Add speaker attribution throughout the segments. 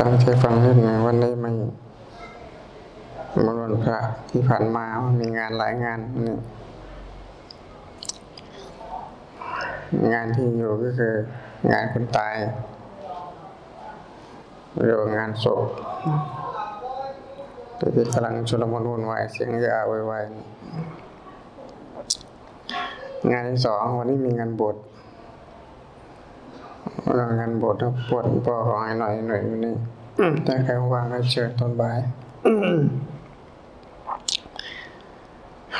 Speaker 1: ตั้งใจฟังนิดหนึ่งวันนี้ไม่มรวันพระที่ผ่านมา มีงานหลายงานนี่งานที่อยู่ก็คืองานคนตายเรียกว่างานศพที่กำลังชุลมุนวุ่นวายเสียงยาไวๆงานที่สองวันนี้มีงานบวช งานบวชนะปวดพ่อของไอ้หน่อยหน่อยอยู่นี่ถ้าใครว่างก็เชิญตอนบ่าย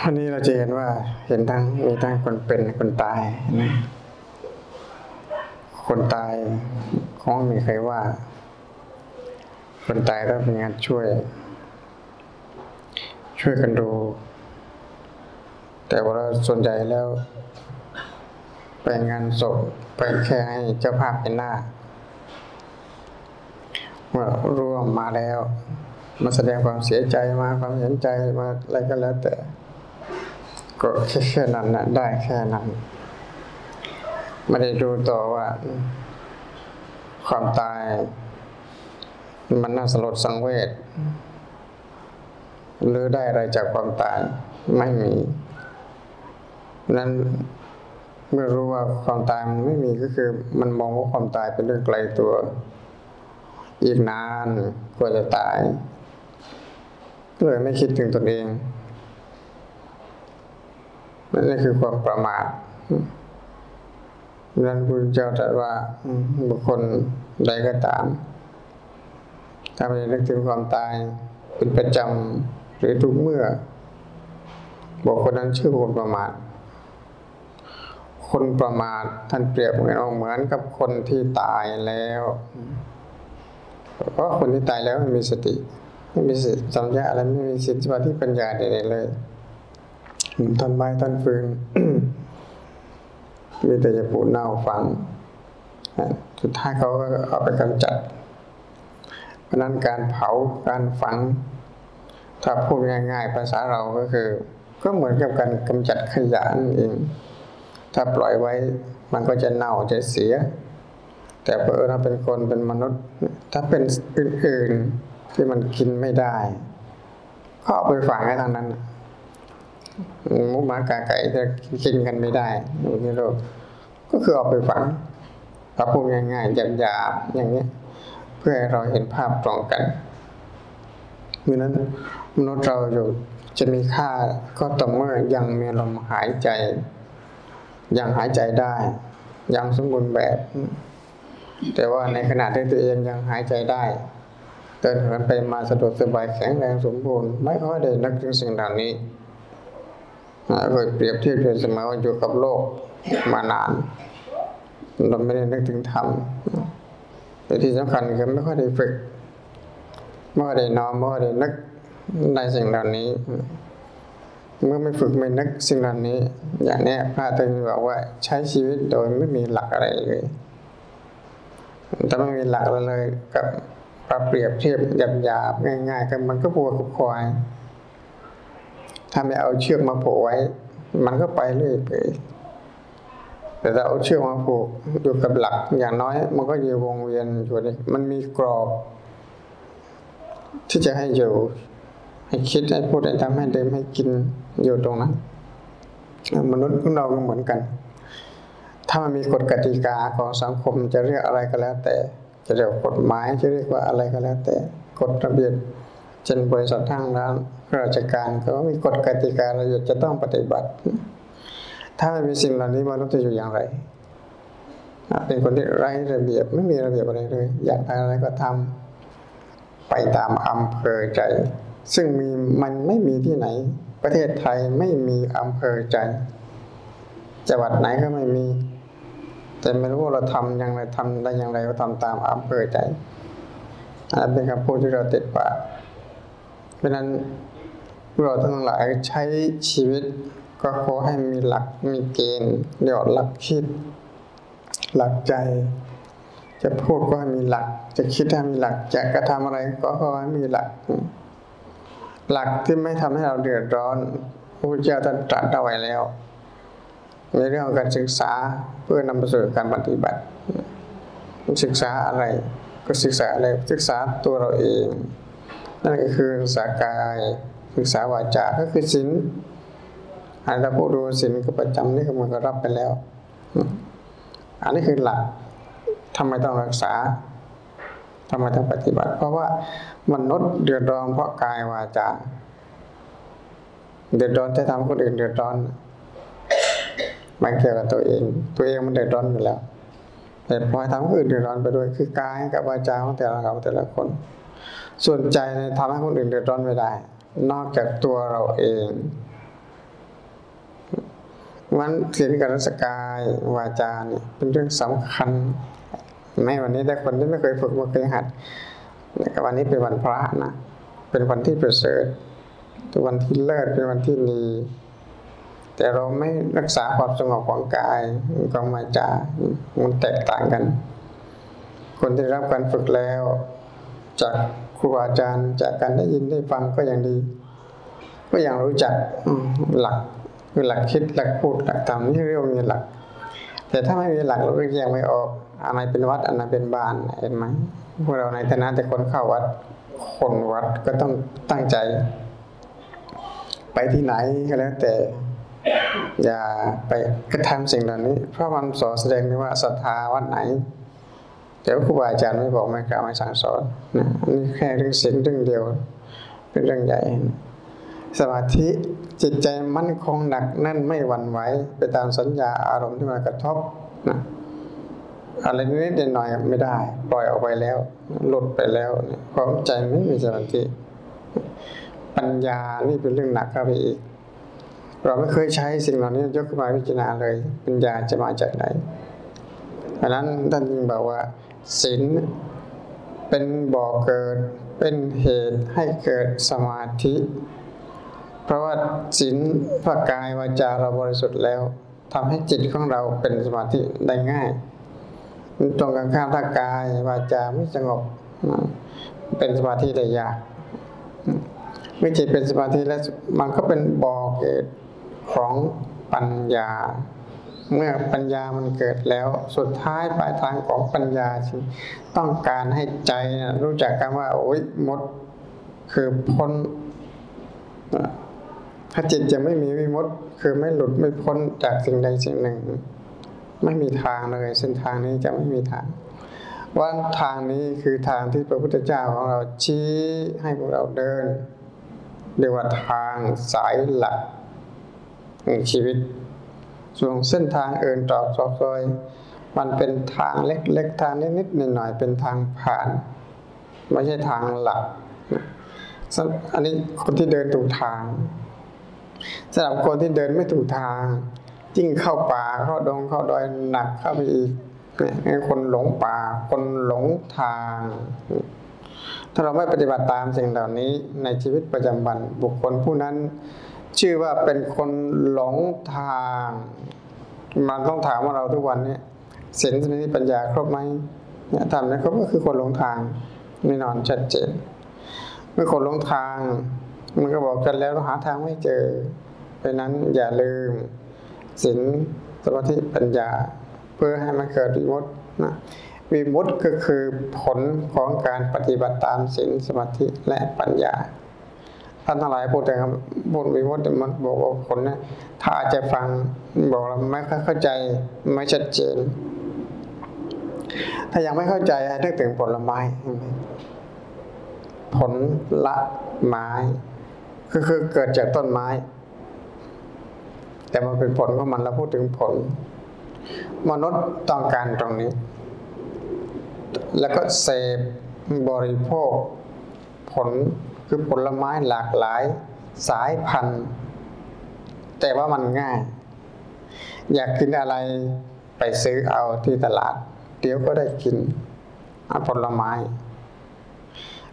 Speaker 1: วันนี้เราจะเห็นว่าเห็นทั้งมีทั้งคนเป็นคนตายนะคนตายคงไม่มีใครว่า คนตายต้องเป็นงานช่วย ช่วยกันดู แต่ว่าเราส่วนใหญ่แล้ว ไปงานศพไปแค่ให้เจ้าภาพเป็นหน้า เมื่อร่วมมาแล้ว มาแสดงความเสียใจมาความเห็นใจมาอะไรก็แล้วแต่ ก็แค่นั้นนะได้แค่นั้นไม่ได้ดูต่อว่า ความตาย มันน่าสลดสังเวชหรือได้อะไรจากความตายไม่มีนั้น เมื่อรู้ว่าความตายมันไม่มีก็คือ มันมองว่าความตายเป็นเรื่องไกลตัว อีกนานกว่าจะตายก็เลยไม่คิดถึงตนเองนั่นคือความประมาทนั้นพระเจ้าตรัสว่าบุคคลใดก็ตาม ถ้าไม่นึกถึงความตายเป็นประจำหรือทุกเมื่อบุคคลนั้นชื่อคคลประมาท คนประมาทท่านเปรียบเหมือนเหมือนกับคนที่ตายแล้วเพราะคนที่ตายแล้วไม่มีสติ ไม่มีสติสัมยาอะไรไม่มีสิทธิสมาธิปัญญาใดๆเลยต้นไม้ต้นฟืนมีแต่จะปูเน่าฝังสุดท้ายเขาก็เอาไปกำจัดเพราะนั้นการเผาการฝัง ถ้าพูดง่าย ๆ ภาษาเราก็คือ ก็เหมือนกับการกำจัดขยะนั่นเอง ถ้าปล่อยไว้มันก็จะเน่าจะเสีย แต่เออถ้าเป็นคนเป็นมนุษย์ ถ้าเป็นอื่นๆที่มันกินไม่ได้ก็เอาไปฝังให้ทางนั้นหมูหมากาไก่จะกินกันไม่ได้ในโลกก็คือเอาไปฝังถ้าพูดง่ายๆหยาบๆอย่างนี้เพื่อให้เราเห็นภาพตรงกันดังนั้นมนุษย์เราอยู่จะมีค่าก็ต่อเมื่อยังมีลมหายใจ ยังหายใจได้ ยังสมบูรณ์แบบ แต่ว่าในขณะที่ตัวเองยังหายใจได้เดินเหินไปมาสะดวกสบายแข็งแรงสมบูรณ์ไม่ค่อยได้นึกถึงสิ่งเหล่านี้เคยเปรียบเทียบเเสมอว่าอยู่กับโลกมานาน เราไม่ได้นึกถึงธรรมแต่ที่สำคัญคือไม่ค่อยได้ฝึกไม่ค่อยได้นอนไม่ค่อยได้นึกในสิ่งเหล่านี้ เมื่อไม่ฝึกไม่นึกสิ่งเหล่านี้ อย่างนี้พระตึงบอกว่าใช้ชีวิตโดยไม่มีหลักอะไรเลยถ้าไม่มีหลักอะไรเลยกับปรับเปรียบเทียบหยาบๆง่าย ๆ กันมันก็ปวดกับควายถ้าไม่เอาเชือกมาผูกไว้ มันก็ไปเรื่อยไปแต่ถ้าเอาเชือกมาผูกอยู่กับหลักอย่างน้อย มันก็อยู่วงเวียนอยู่นี่มันมีกรอบ ที่จะให้อยู่ ให้คิดให้พูดให้ทำให้เดิมให้กินอยู่ตรงนั้นมนุษย์ของเราก็เหมือนกัน ถ้ามันมีกฎกติกาของสังคมจะเรียกอะไรก็แล้ว แต่ จะเรียกกฎหมายจะเรียกว่าอะไรก็แล้ว แต่กฎระเบียบเช่นบริษัททางร้านราชการเขามีกฎกติกาเราจะต้องปฏิบัติ ถ้าไม่มีสิ่งเหล่านี้มนุษย์จะอยู่อย่างไรเป็นคนที่ไร้ระเบียบไม่มีระเบียบอะไรเลย อยากอะไรก็ทำไปตามอำเภอใจ ซึ่งมีมันไม่มีที่ไหน ประเทศไทยไม่มีอำเภอใจจังหวัดไหนก็ไม่มี แต่ไม่รู้ว่าเราทำอย่างไรทำได้อย่างไรก็ทำตามอำเภอใจอันเป็นคำพูดที่เราติดปากเพราะนั้นเราทั้งหลายใช้ชีวิตก็ขอให้มีหลักมีเกณฑ์เดี๋ยวหลักคิด หลักใจ จะพูดก็ให้มีหลัก จะคิดให้มีหลัก จะกระทำอะไรก็ขอให้มีหลัก หลักที่ไม่ทำให้เราเดือดร้อนพระพุทธเจ้าตรัสเอาไว้แล้ว ในเรื่องของการศึกษาเพื่อนำไปสู่การปฏิบัติ ศึกษาอะไรก็ศึกษาอะไรศึกษาตัวเราเอง นั่นก็คือศึกษากายศึกษาวาจาก็คือศีลอันเราพูดดูศีลก็ประจำนี่ก็มันก็รับไปแล้ว อันนี้คือหลักทำไมต้องรักษา ทำไมต้องปฏิบัติ เพราะว่ามนุษย์เดือดร้อนเพราะกายวาจาเดือดร้อนจะทำคนอื่นเดือดร้อนมันเกี่ยวกับตัวเอง ตัวเองมันเดือดร้อนอยู่แล้ว แต่พอทำคนอื่นเดือดร้อนไปด้วย คือกายกับวาจาของแต่ละเราแต่ละคน ส่วนใจในทำให้คนอื่นเดือดร้อนไม่ได้ นอกจากตัวเราเองมันศีลกับรัศกายวาจาเนี่ยเป็นเรื่องสำคัญ ไม่วันนี้แต่คนที่ไม่เคยฝึกไม่เคยหัดวันนี้เป็นวันพระนะ เป็นวันที่ประเสริฐเป็นวันที่เลิศเป็นวันที่ดีแต่เราไม่รักษาความสงบของกายของวาจามันแตกต่างกัน คนที่รับการฝึกแล้ว จากครูอาจารย์จากการได้ยินได้ฟังก็ยังดี ก็ยังรู้จักหลักคือหลักคิดหลักพูดหลักทำนี่เรียกว่ามีหลัก แต่ถ้าไม่มีหลักเราก็แยกไม่ออกอะไรเป็นวัดอันไหนเป็นบ้านเห็นไหมพวกเราในฐานะแต่คนเข้าวัด คนวัดก็ต้องตั้งใจ ไปที่ไหนก็แล้วแต่ อย่าไปกระทำสิ่งเหล่านี้ เพราะมันสอนแสดงว่าศรัทธาวัดไหนแต่ครูบาอาจารย์ไม่บอกไม่กล่าวไม่สั่งสอนนะนี่แค่เรื่องศีลเรื่องเดียว เป็นเรื่องใหญ่ สมาธิ จิตใจมั่นคงหนักแน่นไม่หวั่นไหวไปตามสัญญาอารมณ์ที่มากระทบนะอะไรนิดๆหน่อยไม่ได้ ปล่อยออกไปแล้วหลุดไปแล้วความใจไม่มีสมาธิปัญญานี่เป็นเรื่องหนักเข้าไปอีก เราไม่เคยใช้สิ่งเหล่านี้ยกขึ้นมาพิจารณาเลย ปัญญาจะมาจากไหนเพราะนั้นท่านจึงบอกว่าศีลเป็นบ่อเกิดเป็นเหตุให้เกิดสมาธิ เพราะว่าศีลพระกายวาจาเราบริสุทธิ์แล้วทำให้จิตของเราเป็นสมาธิได้ง่ายตรงกันข้ามถ้ากายวาจาไม่สงบ เป็นสมาธิได้ยากเมื่อจิตเป็นสมาธิแล้วมันก็เป็นบ่อเกิดของปัญญา เมื่อปัญญามันเกิดแล้ว สุดท้ายปลายทางของปัญญาต้องการให้ใจรู้จักกันว่าโอ้ยมดคือพ้น ถ้าจิตจะไม่มีวิมุตต์คือไม่หลุดไม่พ้นจากสิ่งใดสิ่งหนึ่ง ไม่มีทางเลยเส้นทางนี้จะไม่มีทางว่าทางนี้คือทางที่พระพุทธเจ้าของเราชี้ให้พวกเราเดินเรียกว่าทางสายหลักของชีวิต ส่วนเส้นทางอื่นตอกซอกซอยมันเป็นทางเล็กๆทางนิดๆหน่อยๆเป็นทางผ่าน ไม่ใช่ทางหลัก อันนี้คนที่เดินถูกทาง สำหรับคนที่เดินไม่ถูกทางยิ่งเข้าป่าเข้าดงเข้าดอยหนักเข้าไปอีกนี่คนหลงป่า คนหลงทาง ถ้าเราไม่ปฏิบัติตามสิ่งเหล่านี้ในชีวิตประจำวันบุคคลผู้นั้น ชื่อว่าเป็นคนหลงทาง มันต้องถามว่าเราทุกวันนี้ศีลสมาธิปัญญาครบไหมเนี่ยทำนะครบก็คือคนหลงทางแน่นอนชัดเจนเมื่อคนหลงทาง มันก็บอกกันแล้วหาทางไม่เจอเพราะนั้นอย่าลืมศีลสมาธิปัญญา เพื่อให้มันเกิดวิมุตตินะวิมุตติก็คือผลของการปฏิบัติตามศีลสมาธิและปัญญาท่านทั้งหลายพูดแต่คำพูดวิมุตติมันบอกว่าผลนะถ้าอาจจะฟังบอกเราไม่เข้าใจไม่ชัดเจน ถ้ายังไม่เข้าใจให้นึกถึงผลไม้ผลละไม้ คือคือเกิดจากต้นไม้ แต่มันเป็นผลของมันเราพูดถึงผล มนุษย์ต้องการตรงนี้ แล้วก็เสพบริโภค ผลคือผลไม้หลากหลาย สายพันธุ์ แต่ว่ามันง่าย อยากกินอะไรไปซื้อเอาที่ตลาด เดี๋ยวก็ได้กินผลไม้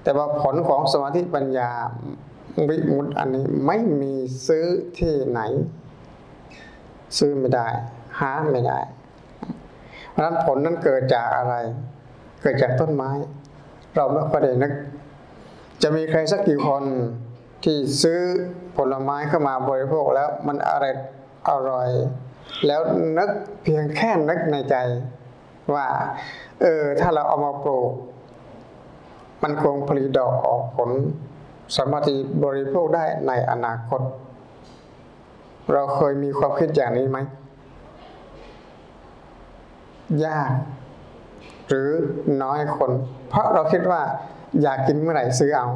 Speaker 1: แต่ว่าผลของสมาธิปัญญา วิมุตอันนี้ไม่มีซื้อที่ไหน ซื้อไม่ได้ หาไม่ได้ เพราะนั้นผลนั้นเกิดจากอะไร เกิดจากต้นไม้ เราไม่ค่อยได้นึก จะมีใครสักกี่คนที่ซื้อผลไม้เข้ามาบริโภคแล้วมันอร่อยอร่อย แล้วนึกเพียงแค่นึกในใจ ว่า เออ ถ้าเราเอามาปลูก มันคงผลิดอกออกผล สามารถที่บริโภคได้ในอนาคต เราเคยมีความคิดอย่างนี้ไหม ยาก หรือน้อยคน เพราะเราคิดว่าอยากกินเมื่อไหร่ซื้อเอา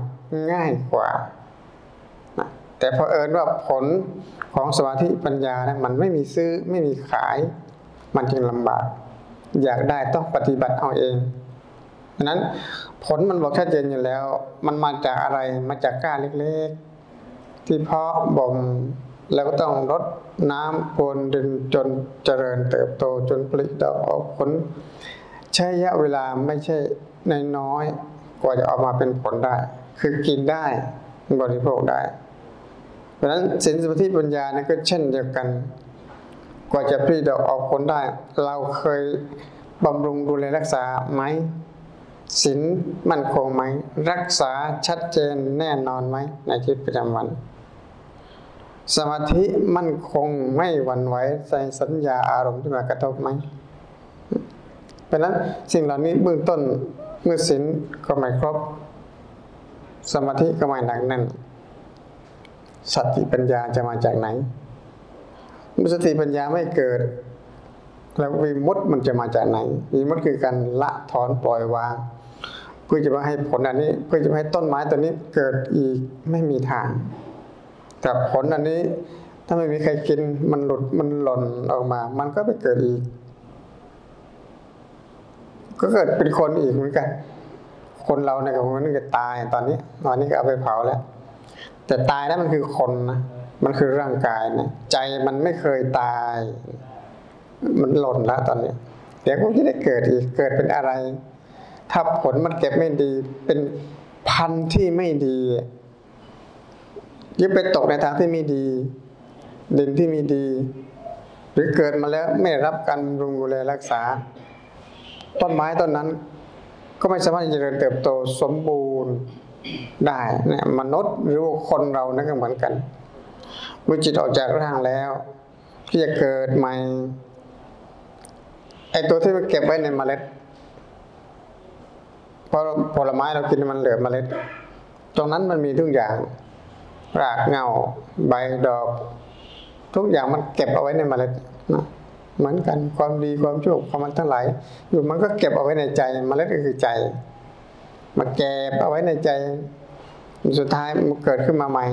Speaker 1: ง่ายกว่า แต่พอเอิญว่าผลของสมาธิปัญญานะมันไม่มีซื้อไม่มีขาย มันจึงลำบาก อยากได้ต้องปฏิบัติเอาเอง ดังนั้นผลมันบอกชัดเจนอยู่แล้ว มันมาจากอะไรมาจากก้าเล็กๆ ที่เพาะบ่มแล้วก็ต้องรดน้ำพรวนดินจนเจริญเติบโตจนผลิดอกออกผล ใช้ระยะเวลาไม่ใช่ในน้อยกว่าจะออกมาเป็นผลได้ คือกินได้บริโภคได้ เพราะฉะนั้นสินสมาธิปัญญานี่ก็เช่นเดียวกัน กว่าจะผลิดอกออกผลได้ เราเคยบำรุงดูแลรักษาไหม ศีลมั่นคงไหม รักษาชัดเจนแน่นอนไหม ในชีวิตประจำวัน สมาธิมั่นคงไม่หวั่นไหวใส่สัญญาอารมณ์ที่มากระทบไหมเพราะนั้นสิ่งเหล่านี้เบื้องต้นเมื่อศีลก็ไม่ครบ สมาธิก็ไม่หนักแน่นสติปัญญาจะมาจากไหนเมื่อสติปัญญาไม่เกิด แล้ววิมุตต์มันจะมาจากไหนวิมุตต์คือการละถอนปล่อยวาง พื่อจะมาให้ผลอันนี้ เพื่อจะให้ต้นไม้ตัวนี้เกิดอีกไม่มีทาง แต่ผลอันนี้ ถ้าไม่มีใครกินมันหลุดมันหล่นออกมา มันก็ไปเกิดอีก ก็เกิดเป็นคนอีกเหมือนกัน คนเราเนี่ยกับมันนึกจะตายตอนนี้ตอนนี้ก็เอาไปเผาแล้ว แต่ตายแล้วมันคือคนนะมันคือร่างกายนะใจมันไม่เคยตาย มันหล่นแล้วตอนนี้ เดี๋ยวก็จะได้เกิดอีกเกิดเป็นอะไร ถ้าผลมันเก็บไม่ดี เป็นพันธุ์ที่ไม่ดียึดไปตกในทางที่ไม่ดี ดินที่ไม่ดี หรือเกิดมาแล้วไม่รับการบำรุงดูแลรักษา ต้นไม้ต้นนั้น ก็ไม่สามารถจะเจริญเติบโตสมบูรณ์ได้เนี่ยมนุษย์หรือคนเรานั่นก็เหมือนกันเมื่อจิตออกจากร่างแล้วที่จะเกิดใหม่ไอตัวที่มันเก็บไว้ในเมล็ด พอผลไม้เรากินมันเหลือเมล็ด ตรงนั้นมันมีทุกอย่าง รากเงาใบดอก ทุกอย่างมันเก็บเอาไว้ในเมล็ดนะเหมือนกันความดีความชั่วความมันทั้งหลายอยู่มันก็เก็บเอาไว้ในใจเมล็ดก็คือใจ มาเก็บเอาไว้ในใจสุดท้ายมันเกิดขึ้นมาใหม่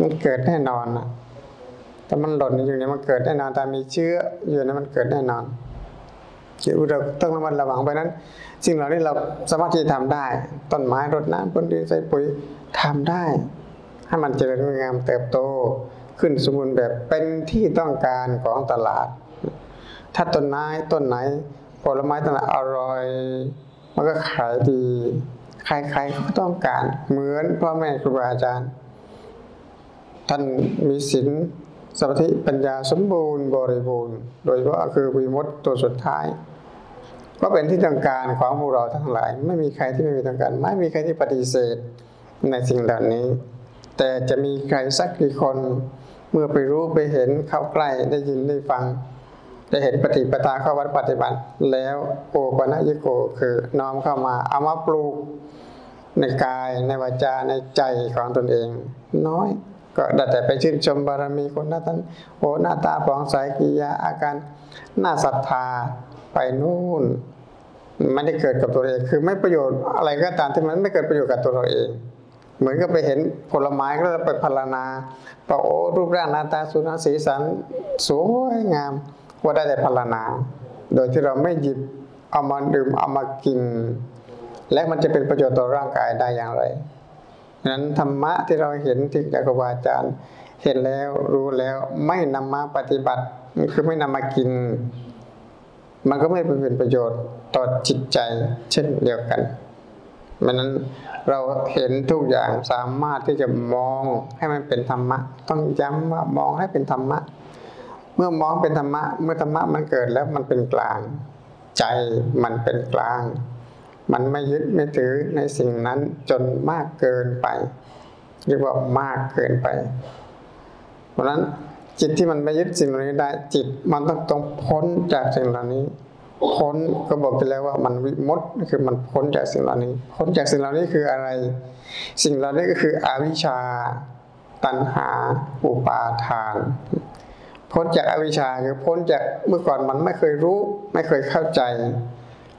Speaker 1: มันเกิดแน่นอนนะแต่มันหล่นอยู่เนี่ยมันเกิดแน่นอนแต่มีเชื้ออยู่เนี่ยมันเกิดแน่นอน เราต้องระมัดระวังไปนั้นสิ่งเหล่านี้เราสามารถที่จะทำได้ ต้นไม้รดน้ำพ่นดินใส่ปุ๋ยทำได้ ให้มันเจริญงามเติบโต ขึ้นสมบูรณ์แบบเป็นที่ต้องการของตลาด ถ้าต้นไม้ต้นไหนผลไม้ต้นไหนอร่อย มันก็ขายดีใครๆก็ต้องการเหมือนพ่อแม่ครูบาอาจารย์ ท่านมีศีล สมาธิปัญญาสมบูรณ์บริบูรณ์ โดยเฉพาะคือวิมุตตัวสุดท้าย ก็เป็นที่ต้องการของพวกเราทั้งหลาย ไม่มีใครที่ไม่มีต้องการ ไม่มีใครที่ปฏิเสธในสิ่งเหล่านี้ แต่จะมีใครสักกี่คนเมื่อไปรู้ไปเห็นเข้าใกล้ได้ยินได้ฟังได้เห็นปฏิปทาเข้าวัดปฏิบัติ แล้วโอปนัยโกคือน้อมเข้ามาเอามาปลูกในกายในวาจาในใจของตนเอง น้อย ก็ได้แต่ไปชื่นชมบารมีคนนั้นท่านโอ้หน้าตาผ่องใสกิยาอาการหน้าศรัทธาไปนู่นไม่ได้เกิดกับตัวเอง คือไม่ประโยชน์อะไรก็ตามที่มันไม่เกิดประโยชน์กับตัวเราเอง เหมือนกับไปเห็นผลไม้ก็ไปพารนาปโอ้รูปร่างหน้าตาสุนสีสันสวยงามว่าได้แต่พารนาโดยที่เราไม่หยิบเอามาดื่มเอามากิน และมันจะเป็นประโยชน์ต่อร่างกายได้อย่างไร นั้นธรรมะที่เราเห็นที่จากครูบาอาจารย์เห็นแล้วรู้แล้วไม่นำมาปฏิบัติคือไม่นำมากิน มันก็ไม่เป็นประโยชน์ต่อจิตใจ เช่นเดียวกันดังนั้นเราเห็นทุกอย่างสามารถที่จะมองให้มันเป็นธรรมะ ต้องย้ำว่ามองให้เป็นธรรมะ เมื่อมองเป็นธรรมะ เมื่อธรรมะมันเกิดแล้วมันเป็นกลาง ใจมันเป็นกลาง มันไม่ยึดไม่ถือในสิ่งนั้นจนมากเกินไปเรียกว่ามากเกินไป เพราะนั้นจิตที่มันไม่ยึดสิ่งเหล่านี้ได้ จิตมันต้องต้องพ้นจากสิ่งเหล่านี้ พ้นก็บอกไปแล้วว่ามันวิมุตต์คือมันพ้นจากสิ่งเหล่านี้ พ้นจากสิ่งเหล่านี้คืออะไร สิ่งเหล่านี้ก็คืออวิชชา ตัณหา อุปาทาน พ้นจากอวิชชาคือพ้นจากเมื่อก่อนมันไม่เคยรู้ ไม่เคยเข้าใจ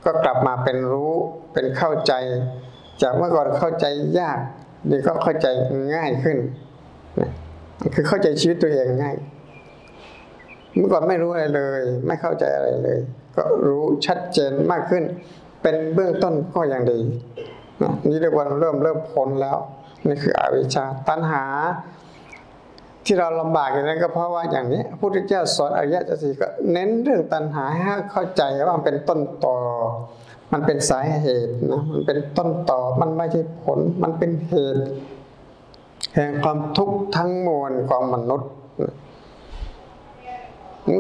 Speaker 1: ก็กลับมาเป็นรู้เป็นเข้าใจ จากเมื่อก่อนเข้าใจยากนี่ก็เข้าใจง่ายขึ้นคือเข้าใจชีวิตตัวเองง่าย เมื่อก่อนไม่รู้อะไรเลย ไม่เข้าใจอะไรเลย ก็รู้ชัดเจนมากขึ้น เป็นเบื้องต้นก็ยังดีนี่เรียกว่าเริ่มเริ่มพ้นแล้ว นี่คืออวิชชาตัณหา ที่เราลำบากอย่างนั้นก็เพราะว่าอย่างนี้พระพุทธเจ้าสอนอริยสัจสี่ก็เน้นเรื่องตัณหาให้เข้าใจว่ามันเป็นต้นตอมันเป็นสาเหตุนะมันเป็นต้นต่อมันไม่ใช่ผล มันเป็นเหตุแห่งความทุกข์ทั้งมวลของมนุษย์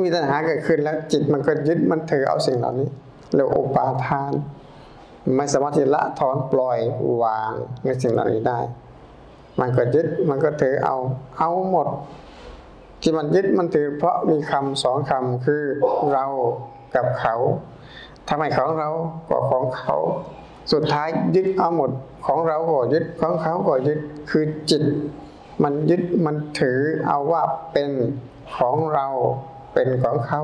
Speaker 1: มีตัณหาเกิดขึ้นแล้วจิตมันก็ยึดมันถือเอาสิ่งเหล่านี้เรียกอุปาทาน ไม่สามารถที่ละถอนปล่อยวางในสิ่งเหล่านี้ได้ มันก็ยึดมันก็ถือเอา เอาหมด ที่มันยึดมันถือเพราะมีคำสองคำคือเรากับเขาทำไมของเราก็ของเขา สุดท้ายยึดเอาหมดของเราก็ยึดของเขาก็ยึดคือจิต มันยึดมันถือเอาว่าเป็นของเราเป็นของเขา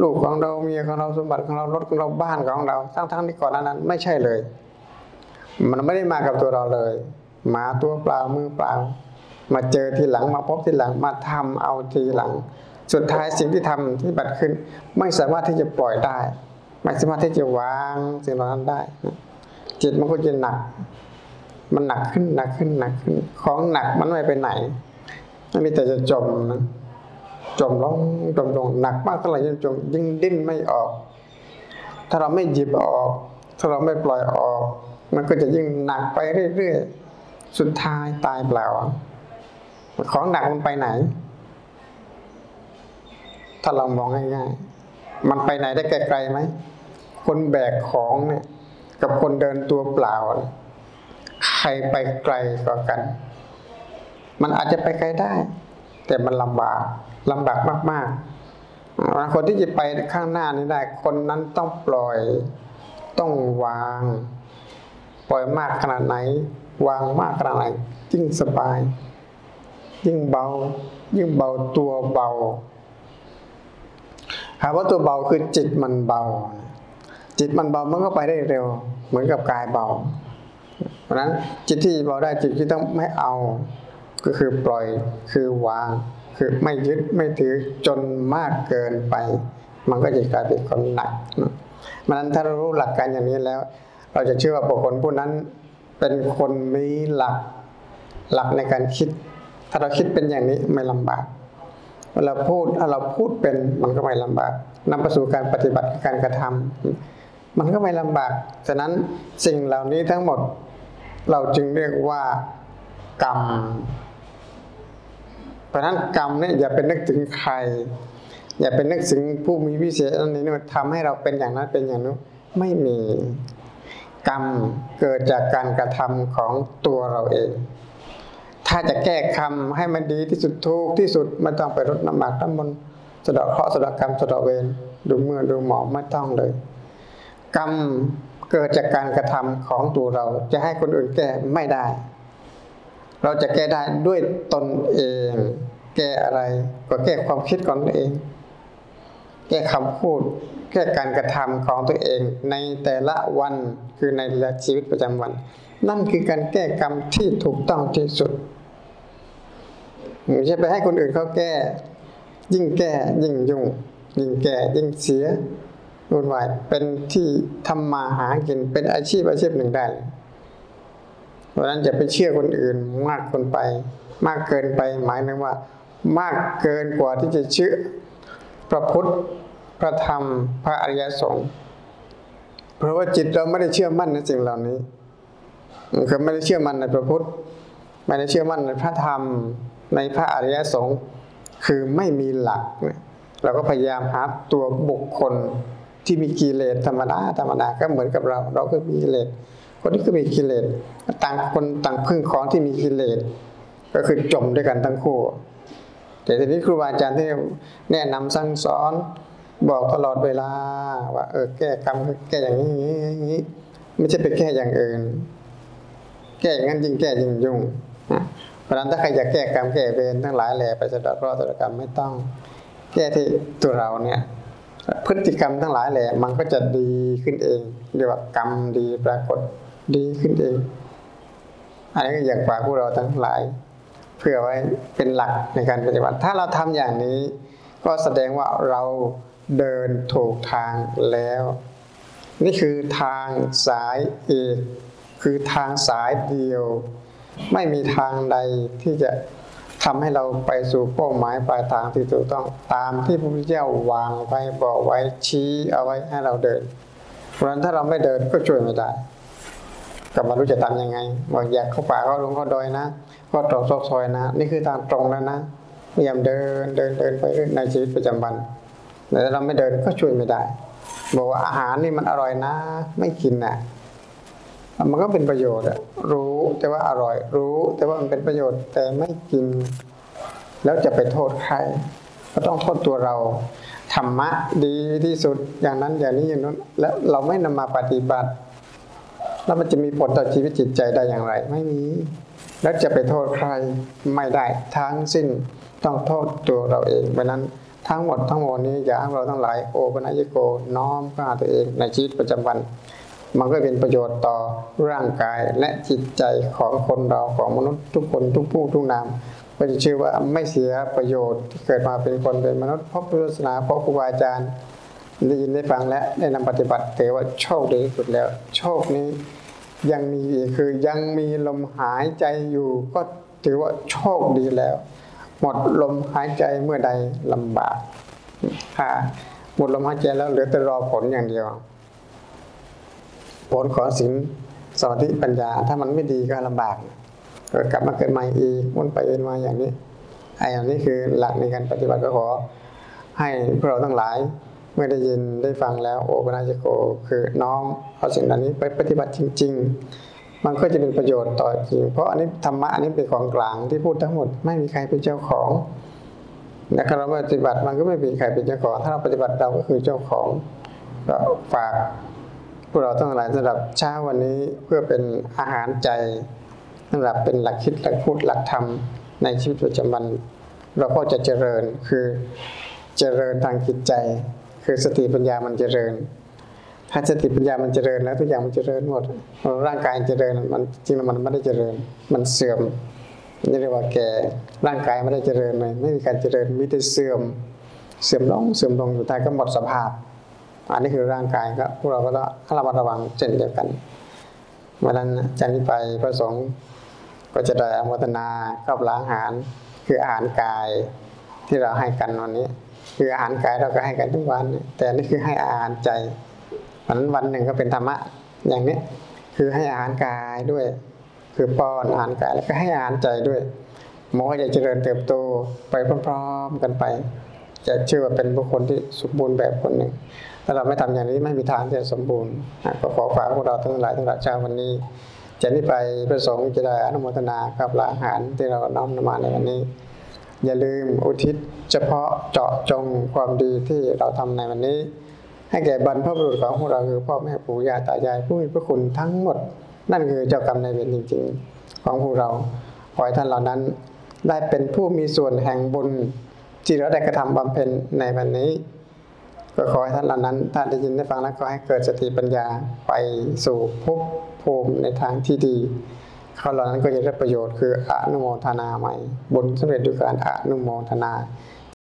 Speaker 1: ลูกของเราเมียของเราสมบัติของเรารถของเราบ้านของเราทั้งทั้งที่ก่อนนั้นไม่ใช่เลย มันไม่ได้มากับตัวเราเลย มาตัวเปล่ามือเปล่า มาเจอทีหลังมาพบทีหลังมาทำเอาทีหลัง สุดท้ายสิ่งที่ทำที่บัตรขึ้น ไม่สามารถที่จะปล่อยได้ ไม่สามารถที่จะวางสิ่งเหล่านั้นได้ จิตมันก็จะหนัก มันหนักขึ้นหนักขึ้นหนักขึ้น ของหนักมันไม่ไปไหนมันมีแต่จะจมนะจมลงจมลงหนักมากเท่าไหร่ยิ่งจมยิ่งดิ้นไม่ออก ถ้าเราไม่หยิบออก ถ้าเราไม่ปล่อยออก มันก็จะยิ่งหนักไปเรื่อยๆ สุดท้ายตายเปล่า ของหนักมันไปไหน ถ้าเรามองง่ายๆ มันไปไหนได้ไกลๆไหม คนแบกของเนี่ยกับคนเดินตัวเปล่า ใครไปไกลกว่ากัน มันอาจจะไปไกลได้ แต่มันลำบากลำบากมากๆคนที่จะไปข้างหน้านี้ได้ คนนั้นต้องปล่อย ต้องวาง ปล่อยมากขนาดไหน วางมากขนาดไหนยิ่งสบาย ยิ่งเบา ยิ่งเบาตัวเบาหาว่าตัวเบาคือจิตมันเบา จิตมันเบามันก็ไปได้เร็ว เหมือนกับกายเบา เพราะนั้นจิตที่เบาได้จิตที่ต้องไม่เอา ก็คือปล่อยคือวาง คือไม่ยึดไม่ถือจนมากเกินไป มันก็จะกลายเป็นคนหนักมันนั้นถ้าเรารู้หลักการอย่างนี้แล้ว เราจะเชื่อว่าบุคคลผู้นั้น เป็นคนมีหลักหลักในการคิด ถ้าเราคิดเป็นอย่างนี้ไม่ลำบากเวลาพูดถ้าเราพูดเป็นมันก็ไม่ลำบากนำไปสู่การปฏิบัติการกระทำมันก็ไม่ลำบากฉะนั้นสิ่งเหล่านี้ทั้งหมดเราจึงเรียกว่ากรรมเพราะนั้นกรรมเนี่ยอย่าเป็นนึกถึงใคร อย่าเป็นนึกถึงผู้มีวิเศษอันนี้ทำให้เราเป็นอย่างนั้นเป็นอย่างนู้นไม่มี กรรมเกิดจากการกระทำของตัวเราเอง ถ้าจะแก้คำให้มันดีที่สุดถูกที่สุดไม่ต้องไปรดน้ำหมักน้ำมนต์สะดอกเคราะห์สะดอกกรรมสะดอกเวรดูเมื่อดูหมอไม่ต้องเลย กรรมเกิดจากการกระทำของตัวเรา จะให้คนอื่นแก้ไม่ได้ เราจะแก้ได้ด้วยตนเอง แก้อะไรก็แก้ความคิดของตัวเอง แก้คำพูด แก้การกระทำของตัวเอง ในแต่ละวันคือในชีวิตประจำวัน นั่นคือการแก้กรรมที่ถูกต้องที่สุดไม่ใช่ไปให้คนอื่นเขาแก้ ยิ่งแก้ยิ่งยุ่ง ยิ่งแก้ยิ่งเสียวุ่นวายเป็นที่ทำมาหากินเป็นอาชีพอาชีพหนึ่งได้เพราะนั้นจะไปเชื่อคนอื่นมากคนไป มากเกินไปหมายถึงว่า มากเกินกว่าที่จะเชื่อ ระพุทธ พระธรรม พระอริยสงฆ์ เพราะว่าจิตเราไม่ได้เชื่อมั่นในสิ่งเหล่านี้คือไม่ได้เชื่อมั่นในพระพุทธ ไม่ได้เชื่อมั่นในพระธรรม ในพระอริยสงฆ์ คือไม่มีหลัก เราก็พยายามหาตัวบุคคลที่มีกิเลสธรรมดาธรรมดาก็เหมือนกับเรา เราก็มีกิเลส คนนี้ก็มีกิเลส ต่างคนต่างพึ่งของที่มีกิเลส ก็คือจมด้วยกันทั้งคู่ แต่ทีนี้ครูบาอาจารย์ที่แนะนำสั่งสอนบอกตลอดเวลา ว่า เออแก้กรรมแก้อย่างนี้อย่างนี้ ไม่ใช่ไปแก้อย่างอื่น แก้อย่างนั้นยิ่งแก้ยิ่งยุ่งเพราะนั้นถ้าใครอยากแก้กรรมแก้เวรทั้งหลายแหล่ไปสะดอกรอดตกรรมไม่ต้อง แก้ที่ตัวเราเนี่ย พฤติกรรมทั้งหลายแหละมันก็จะดีขึ้นเองเรียกว่ากรรมดีปรากฏดีขึ้นเองอันนี้ก็อยากฝากพวกเราทั้งหลาย เพื่อไว้เป็นหลักในการปฏิบัติ ถ้าเราทำอย่างนี้ ก็แสดงว่าเราเดินถูกทางแล้ว นี่คือทางสายเอกคือทางสายเดียว ไม่มีทางใดที่จะทำให้เราไปสู่เป้าหมายปลายทางที่ถูกต้องตามที่พระพุทธเจ้าวางไว้บอกไว้ชี้เอาไว้ให้เราเดิน เพราะฉะนั้นถ้าเราไม่เดินก็ช่วยไม่ได้กลับมารู้จะทำยังไงบอกอยากเข้าป่าเข้าลงเข้าดอยนะ ก็ตรอกซอกซอยนะ นี่คือทางตรงแล้วนะพยายามเดินเดินเดินไปเรื่อยในชีวิตประจำวันแต่เราไม่เดินก็ช่วยไม่ได้ บอกว่าอาหารนี่มันอร่อยนะ ไม่กินน่ะมันก็เป็นประโยชน์รู้แต่ว่าอร่อย รู้แต่ว่ามันเป็นประโยชน์แต่ไม่กิน แล้วจะไปโทษใคร ก็ต้องโทษตัวเราธรรมะดีที่สุดอย่างนั้นอย่างนี้อย่างนั้นแล้วเราไม่นำมาปฏิบัติ แล้วมันจะมีผลต่อชีวิตจิตใจได้อย่างไร ไม่มี แล้วจะไปโทษใครไม่ได้ทั้งสิ้นต้องโทษตัวเราเองเพราะนั้นทั้งหมดทั้งมวลนี้อย่ากให้เราทั้งหลายโอปนัยโกน้อมเข้าหาตัวเองในชีวิตประจำวัน มันก็เป็นประโยชน์ต่อร่างกายและจิตใจของคนเราของมนุษย์ทุกคนทุกผู้ทุกนามก็จะชื่อว่าไม่เสียประโยชน์ที่เกิดมาเป็นคนเป็นมนุษย์เพบพุทธศาสนาเพบครูบาอาจารย์ได้ยินได้ฟังและได้นำปฏิบัติถือว่าโชคดีที่สุดแล้ว โชคนี้ ยังมีคือยังมีลมหายใจอยู่ ก็ถือว่าโชคดีแล้ว หมดลมหายใจเมื่อใดลำบากถ้าหมดลมหายใจแล้วเหลือแต่รอผลอย่างเดียว ผลของศีลสมาธิปัญญา ถ้ามันไม่ดีก็ลำบากเกิดกลับมาเกิดใหม่อีกวนไปเอ็นมาอย่างนี้ไอ้อย่างนี้คือหลักในการปฏิบัติก็ขอให้พวกเราทั้งหลาย เมื่อได้ยินได้ฟังแล้วโอปนาจิโก คือน้อมเอาสิ่งเหล่านี้ไปปฏิบัติจริง ๆ มันก็จะเป็นประโยชน์ต่อจริง เพราะอันนี้ธรรมะอันนี้เป็นของกลางที่พูดทั้งหมดไม่มีใครเป็นเจ้าของและถ้าเราปฏิบัติมันก็ไม่มีใครเป็นเจ้าของ ถ้าเราปฏิบัติเราก็คือเจ้าของก็ฝากพวกเราทั้งหลายสำหรับเช้าวันนี้เพื่อเป็นอาหารใจสำหรับเป็นหลักคิดหลักพูดหลักธรรมในชีวิตประจำวัน เราก็จะเจริญคือเจริญทางจิตใจ คือสติปัญญามันเจริญ ถ้าสติปัญญามันเจริญแล้วทุกอย่างมันเจริญหมดร่างกายเจริญมันจริงๆมันไม่ได้เจริญ มันเสื่อมนี่เรียกว่าแก่ร่างกายไม่ได้เจริญเลยไม่มีการเจริญมีแต่เสื่อม เสื่อมลงเสื่อมลงสุดท้ายก็หมดสภาพ อันนี้คือร่างกายก็พวกเราก็ต้องระมัดระวังเช่นเดียวกันวันนั้นจากนี้ไปพระสงฆ์ก็จะได้อมตนากับล้างอาหารคืออาหารกายที่เราให้กันวันนี้ คืออาหารกายเราก็ให้กันทุกวัน แต่นี่คือให้อาหารใจวันนั้นวันหนึ่งก็เป็นธรรมะอย่างนี้คือให้อาหารกายด้วย คือป้อนอาหารกายแล้วก็ให้อาหารใจด้วยหมอจะเจริญเติบโตไปพร้อมๆกันไป จะเชื่อว่าเป็นบุคคลที่สมบูรณ์แบบคนหนึ่งถ้าเราไม่ทำอย่างนี้ไม่มีทางที่จะสมบูรณ์ก็ขอฝากพวกเราทั้งหลายทั้งหลายเจ้าววันนี้จะนี้ไปประสงค์จะได้อนุโมทนากับลาอาหารที่เราน้อมนำมาในวันนี้ อย่าลืมอุทิศเฉพาะเจาะจงความดีที่เราทำในวันนี้ ให้แก่บรรพบุรุษของพวกเราคือพ่อแม่ปู่ย่าตายายผู้มีพระคุณทั้งหมด นั่นคือเจ้ากรรมในเวรจริงๆ ของพวกเราขอให้ท่านเหล่านั้น ได้เป็นผู้มีส่วนแห่งบุญที่เราได้กระทำบำเพ็ญในวันนี้ก็ขอให้ท่านเหล่านั้นถ้าได้ยินได้ฟังแล้วก็ให้เกิดสติปัญญาไปสู่ภพภูมิในทางที่ดี เขาเหล่านั้นก็จะได้ประโยชน์คืออนุโมทนาใหม่บุญสำเร็จด้วยการอนุโมทนา